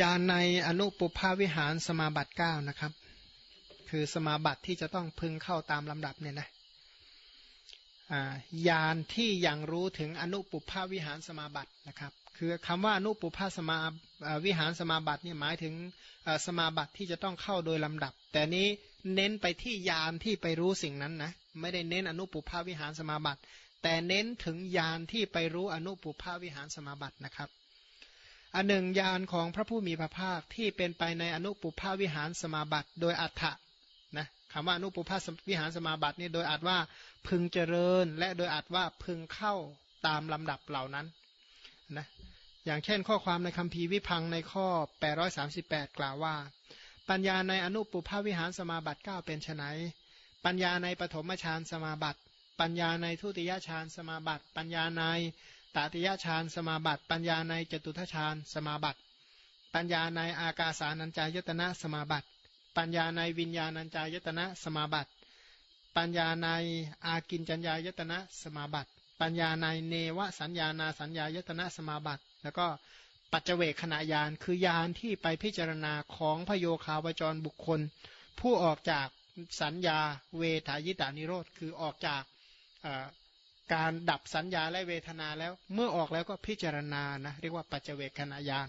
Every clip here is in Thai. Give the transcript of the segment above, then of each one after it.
ยานในอนุปุภาวิหารสมาบัติเก้านะครับ คือสมาบัติที่จะต้องพึงเข้าตามลำดับเนี่ยนะยานที่ยังรู้ถึงอนุปุภาวิหารสมาบัตินะครับ คือคำว่าอนุปุภาสมาวิหารสมาบัติเนี่ยหมายถึงสมาบัติที่จะต้องเข้าโดยลำดับ แต่นี้เน้นไปที่ยานที่ไปรู้สิ่งนั้นนะไม่ได้เน้นอนุปุภาวิหารสมาบัติ แต่เน้นถึงยานที่ไปรู้อนุปุภาวิหารสมาบัตินะครับ อันหนึ่งยานของพระผู้มีพระภาคที่เป็นไปในอนุปุภาวิหารสมาบัติ โดยอัฏฐะนะคำว่าอนุปุภาวิหารสมาบัตินี่โดยอัดว่าพึงเจริญ และโดยอัดว่าพึงเข้าตามลำดับเหล่านั้นนะอย่างเช่นข้อความในคัมภีร์วิพังในข้อ 838 กล่าวว่า ปัญญาในอนุปุภาวิหารสมาบัติ 9 เป็นไนปัญญาในปฐมฌานสมาบัติ ปัญญาในทุติยฌานสมาบัติ ปัญญาใน ตติยฌานสมาบัติ ปัญญาในจตุทฌานสมาบัติ ปัญญาในอากาสานัญจายตนะสมาบัติ ปัญญาในวิญญาณัญจายตนะสมาบัติ ปัญญาในอากินจัญญายตนะสมาบัติ ปัญญาในเนวสัญญานาสัญญายตนะสมาบัติ แล้วก็ปัจเจเวคขณะยานคือยานที่ไปพิจารณาของพโยคาวจรบุคคล ผู้ออกจากสัญญาเวทายตานิโรธคือออกจาก การดับสัญญาและเวทนาแล้วเมื่อออกแล้วก็พิจารณานะเรียกว่าปัจเจเวคขณะยาน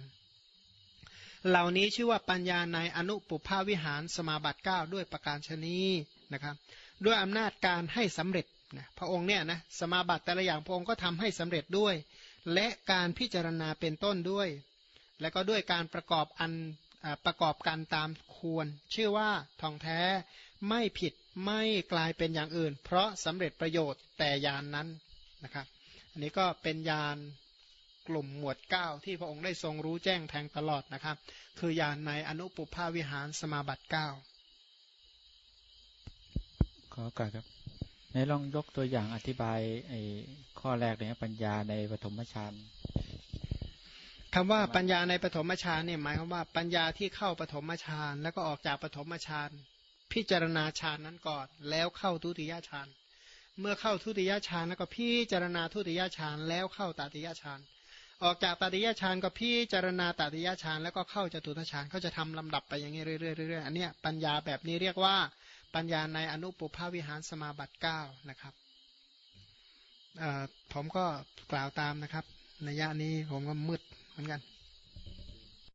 เหล่านี้ชื่อว่าปัญญาในอนุปุภาวิหารสมาบัติ 9 ด้วยประการชนีนะครับด้วยอำนาจการให้สำเร็จนะพระองค์เนี่ยนะสมาบัติแต่ละอย่างพระองค์ก็ทำให้สำเร็จด้วย และการพิจารณาเป็นต้นด้วย และก็ด้วยการประกอบอัน ประกอบกันตามควร ชื่อว่าทองแท้ไม่ผิดไม่กลายเป็นอย่างอื่น เพราะสำเร็จประโยชน์แต่ยานนั้นนะครับอันนี้ก็เป็นยานกลุ่มหมวด 9 ที่พระองค์ได้ทรงรู้แจ้งแทงตลอดนะครับ คือยานในอนุปุภาวิหารสมาบัติ 9 ขอการครับในลองยกตัวอย่างอธิบายไอ้ข้อแรกเลยปัญญาในปฐมฌาน คำว่าปัญญาในปฐมฌานเนี่ยหมายความว่าปัญญาที่เข้าปฐมฌานแล้วก็ออกจากปฐมฌานพิจารณาฌานนั้นก่อน แล้วเข้าทุติยฌานเมื่อเข้าทุติยฌานแล้วก็พิจารณาทุติยฌานแล้วเข้าตติยฌานออกจากตติยฌานก็พิจารณาตติยฌานแล้วก็เข้าจตุตฌานเขาจะทำลำดับไปอย่างนี้เรื่อยๆอันเนี้ยปัญญาแบบนี้เรียกว่าปัญญาในอนุปุภาวิหารสมาบัติ9นะครับผมก็กล่าวตามนะครับในยะนี้ผมก็มืด เหมือนกัน